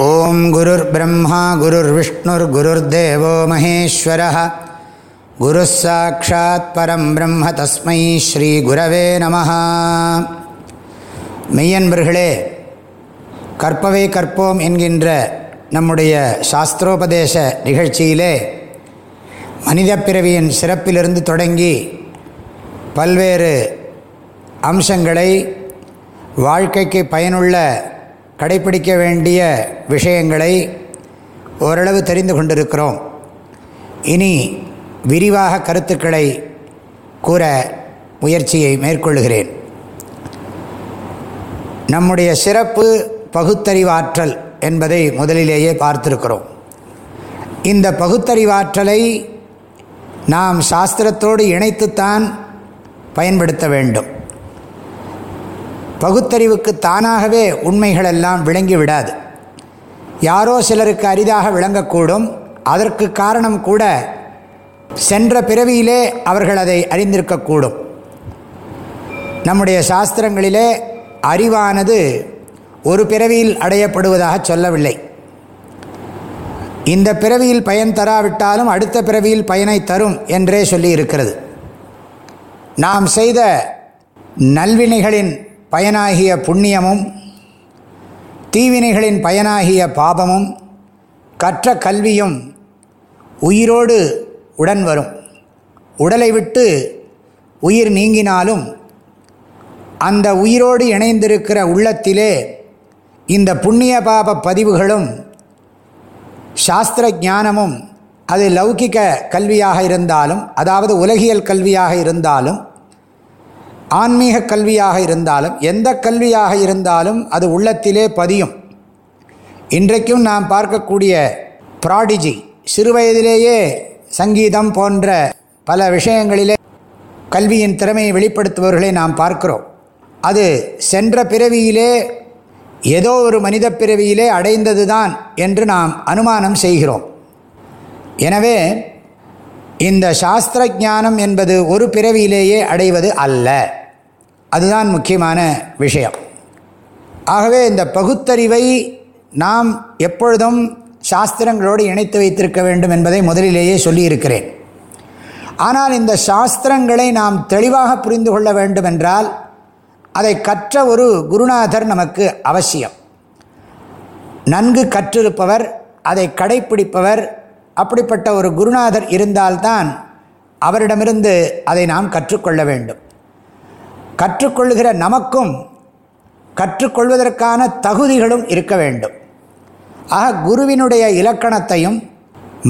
ஓம் குருர் பிரம்மா குருர் விஷ்ணுர் குருர்தேவோ மகேஸ்வர குரு சாட்சாத் பரம் பிரம்ம தஸ்மை ஸ்ரீ குரவே நம மெய்யன்பர்களே கற்பவை கற்போம் என்கின்ற நம்முடைய சாஸ்திரோபதேச நிகழ்ச்சியிலே மனித பிறவியின் சிறப்பிலிருந்து தொடங்கி பல்வேறு அம்சங்களை வாழ்க்கைக்கு பயனுள்ள கடைப்பிடிக்க வேண்டிய விஷயங்களை ஓரளவு தெரிந்து கொண்டிருக்கிறோம். இனி விரிவாக கருத்துக்களை கூற முயற்சியை மேற்கொள்கிறேன். நம்முடைய சிறப்பு பகுத்தறிவாற்றல் என்பதை முதலிலேயே பார்த்திருக்கிறோம். இந்த பகுத்தறிவாற்றலை நாம் சாஸ்திரத்தோடு இணைத்துத்தான் பயன்படுத்த வேண்டும். பகுத்தறிவுக்கு தானாகவே உண்மைகளெல்லாம் விளங்கி விடாது யாரோ சிலருக்கு அரிதாக விளங்கக்கூடும். அதற்கு காரணம் கூட சென்ற பிறவியிலே அவர்கள் அதை அறிந்திருக்கக்கூடும். நம்முடைய சாஸ்திரங்களிலே அறிவானது ஒரு பிறவியில் அடையப்படுவதாக சொல்லவில்லை. இந்த பிறவியில் பயன் தராவிட்டாலும் அடுத்த பிறவியில் பயனை தரும் என்றே சொல்லி இருக்கிறது நாம் செய்த நல்வினைகளின் பயனாகிய புண்ணியமும் தீவினைகளின் பயனாகிய பாபமும் கற்ற கல்வியும் உயிரோடு உடன் வரும். உடலை விட்டு உயிர் நீங்கினாலும் அந்த உயிரோடு இணைந்திருக்கிற உள்ளத்திலே இந்த புண்ணிய பாப பதிவுகளும் சாஸ்திர ஞானமும் அது லௌகிக கல்வியாக இருந்தாலும் அதாவது உலகியல் கல்வியாக இருந்தாலும் ஆன்மீக கல்வியாக இருந்தாலும் எந்த கல்வியாக இருந்தாலும் அது உள்ளத்திலே பதியும். இன்றைக்கும் நாம் பார்க்கக்கூடிய ப்ராடிஜி சிறுவயதிலேயே சங்கீதம் போன்ற பல விஷயங்களிலே கல்வியின் திறமையை வெளிப்படுத்துபவர்களை நாம் பார்க்கிறோம். அது சென்ற பிறவியிலே ஏதோ ஒரு மனித பிறவியிலே அடைந்தது தான் என்று நாம் அனுமானம் செய்கிறோம். எனவே இந்த சாஸ்திர ஞானம் என்பது ஒரு பிறவியிலேயே அடைவது அல்ல. அதுதான் முக்கியமான விஷயம். ஆகவே இந்த பகுத்தறிவை நாம் எப்பொழுதும் சாஸ்திரங்களோடு இணைத்து வைத்திருக்க வேண்டும் என்பதை முதலிலேயே சொல்லியிருக்கிறேன். ஆனால் இந்த சாஸ்திரங்களை நாம் தெளிவாக புரிந்து கொள்ள வேண்டும் என்றால் அதை கற்ற ஒரு குருநாதர் நமக்கு அவசியம். நன்கு கற்றிருப்பவர் அதை கடைப்பிடிப்பவர் அப்படிப்பட்ட ஒரு குருநாதர் இருந்தால்தான் அவரிடமிருந்து அதை நாம் கற்றுக்கொள்ள வேண்டும். கற்றுக்கொள்கிற நமக்கும் கற்றுக்கொள்வதற்கான தகுதிகளும் இருக்க வேண்டும். ஆக குருவினுடைய இலக்கணத்தையும்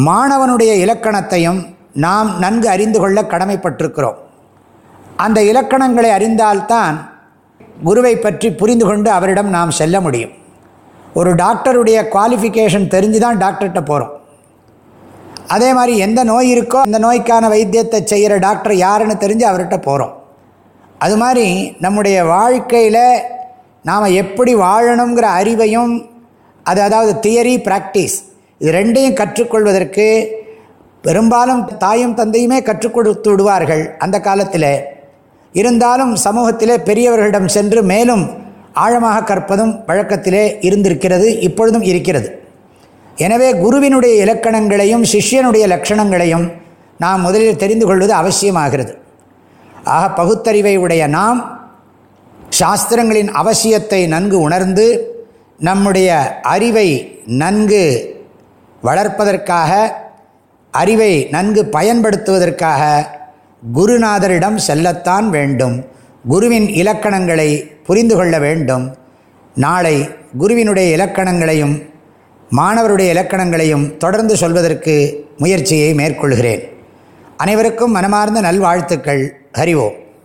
மாணவனுடைய இலக்கணத்தையும் நாம் நன்கு அறிந்து கொள்ள கடமைப்பட்டிருக்கிறோம். அந்த இலக்கணங்களை அறிந்தால்தான் குருவை பற்றி புரிந்து கொண்டு அவரிடம் நாம் செல்ல முடியும். ஒரு டாக்டருடைய குவாலிஃபிகேஷன் தெரிஞ்சு தான் டாக்டர்கிட்ட போகிறோம் அதே மாதிரி எந்த நோய் இருக்கோ அந்த நோய்க்கான வைத்தியத்தை செய்கிற டாக்டர் யாருன்னு தெரிஞ்சு அவர்கிட்ட போகிறோம் அது மாதிரி நம்முடைய வாழ்க்கையில் நாம் எப்படி வாழணுங்கிற அறிவையும் அது அதாவது தியரி ப்ராக்டிஸ் இது ரெண்டையும் கற்றுக்கொள்வதற்கு பெரும்பாலும் தாயும் தந்தையுமே கற்றுக் கொடுத்து விடுவார்கள் அந்த காலத்தில். இருந்தாலும் சமூகத்திலே பெரியவர்களிடம் சென்று மேலும் ஆழமாக கற்பதும் வழக்கத்திலே இருந்திருக்கிறது இப்பொழுதும் இருக்கிறது. எனவே குருவினுடைய இலக்கணங்களையும் சிஷ்யனுடைய லட்சணங்களையும் நாம் முதலில் தெரிந்து கொள்வது அவசியமாகிறது. ஆக பகுத்தறிவை உடைய நாம் சாஸ்திரங்களின் அவசியத்தை நன்கு உணர்ந்து நம்முடைய அறிவை நன்கு வளர்ப்பதற்காக அறிவை நன்கு பயன்படுத்துவதற்காக குருநாதரிடம் செல்லத்தான் வேண்டும். குருவின் இலக்கணங்களை புரிந்து கொள்ள வேண்டும். நாளை குருவினுடைய இலக்கணங்களையும் மாணவருடைய இலக்கணங்களையும் தொடர்ந்து சொல்வதற்கு முயற்சியை மேற்கொள்கிறேன். அனைவருக்கும் மனமார்ந்த நல்வாழ்த்துக்கள். हरि ओम्